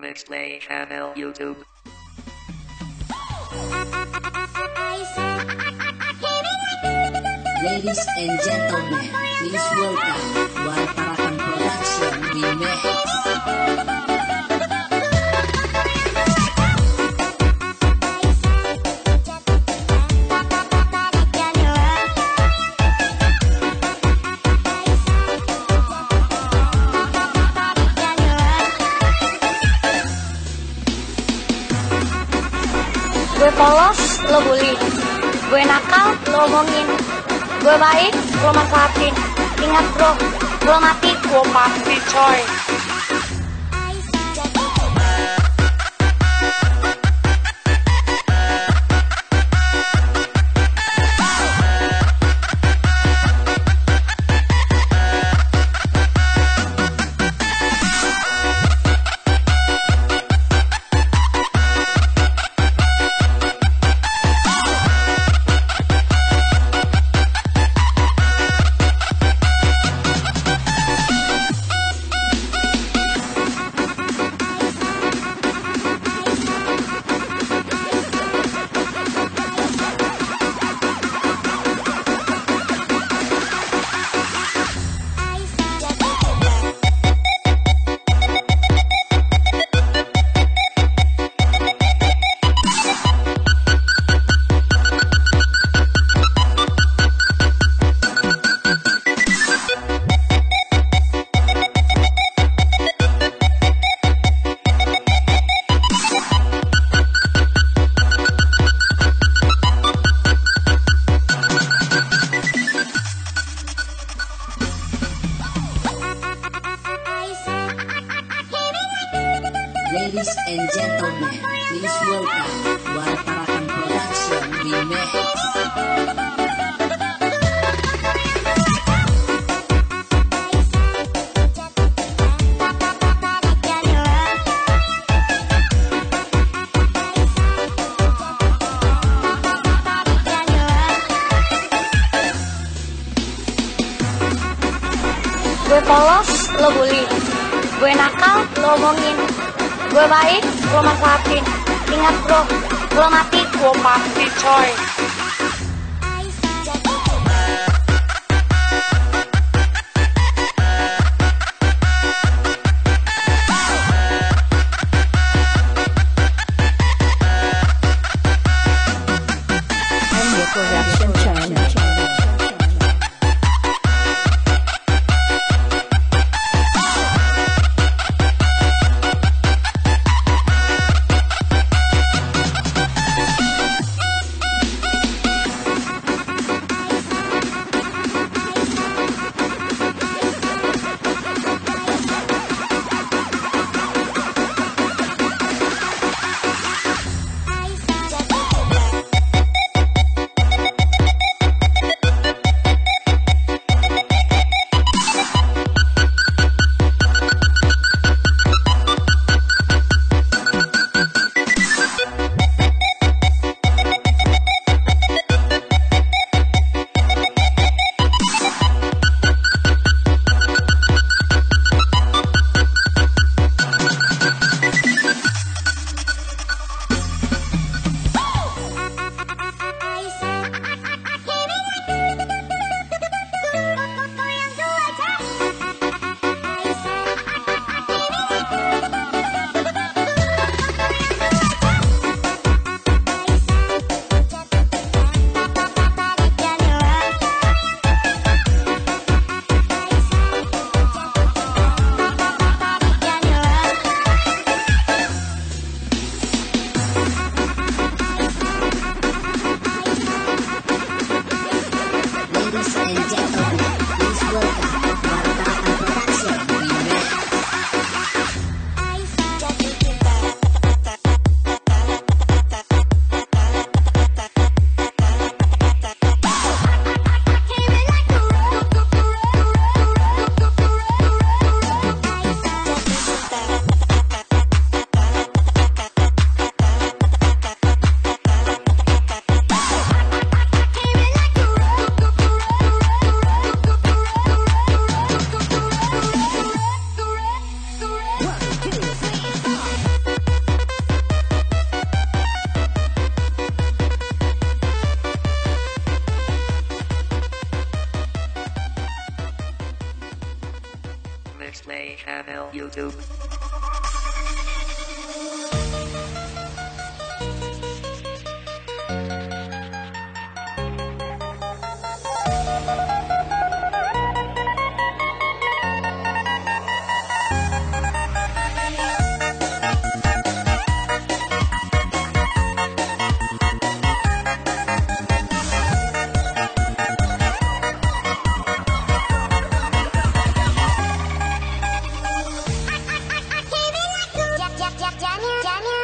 Mixplay Channel YouTube. Ladies and gentlemen, please welcome Warparakan Production Remix. Lo bully. Gue nakal, lo omongin. Gue baik, lo manfaatin. Ingat bro, lo mati, gue pasti coy. Gue nakal, lo omongin. Gue baik, lo manfaatin. Ingat bro, lo mati, gue pasti coy. Ladies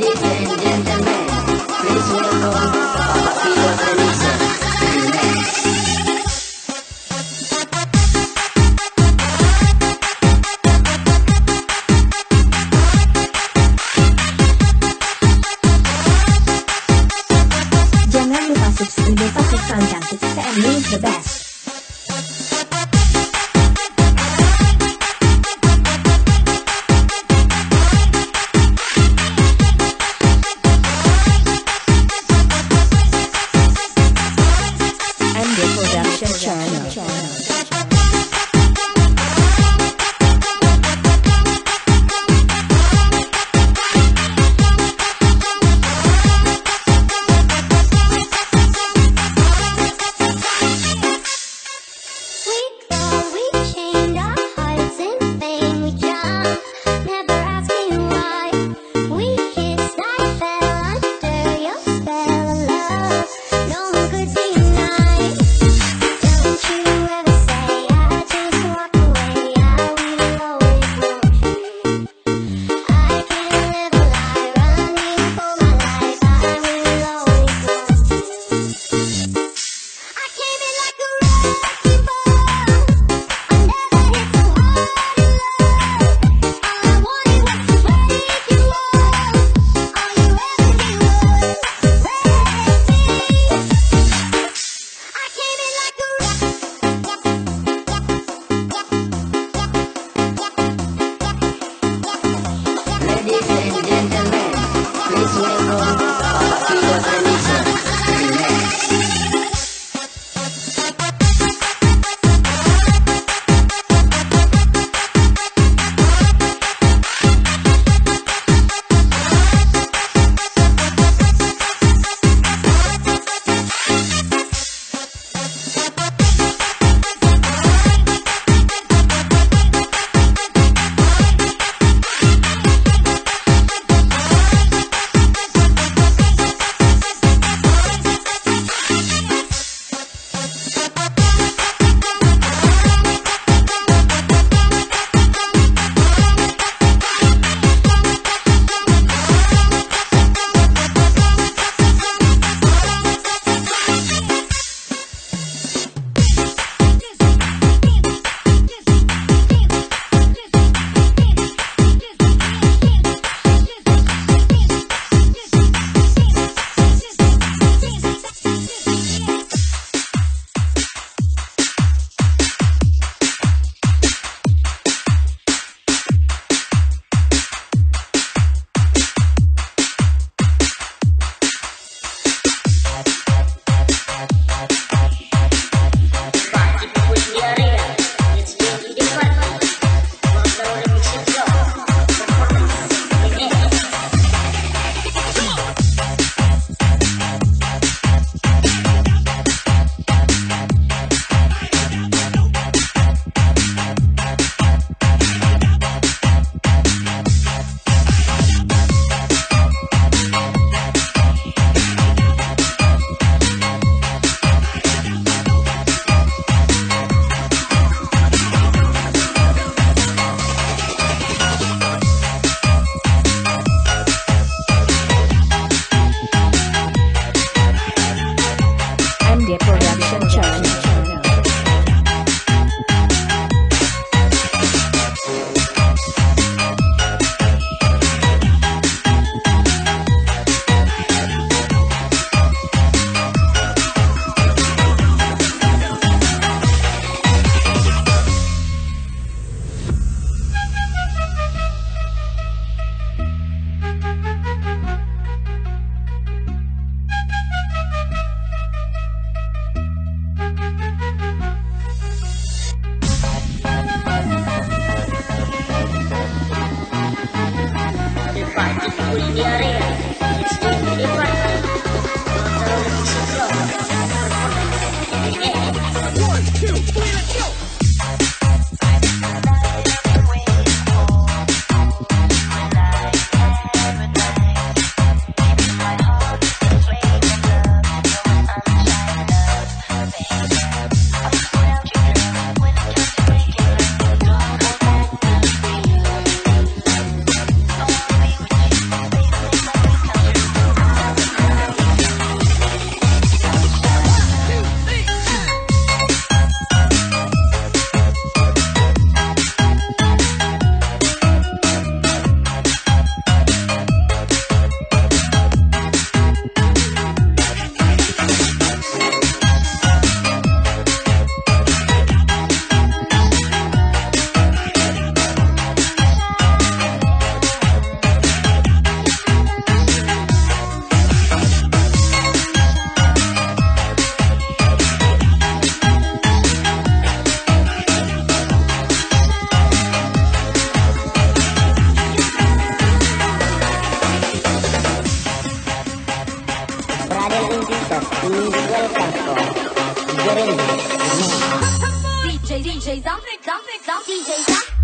Yeah. DJ, DJ, zamyk, zamyk, zamyk, DJ, zamyk.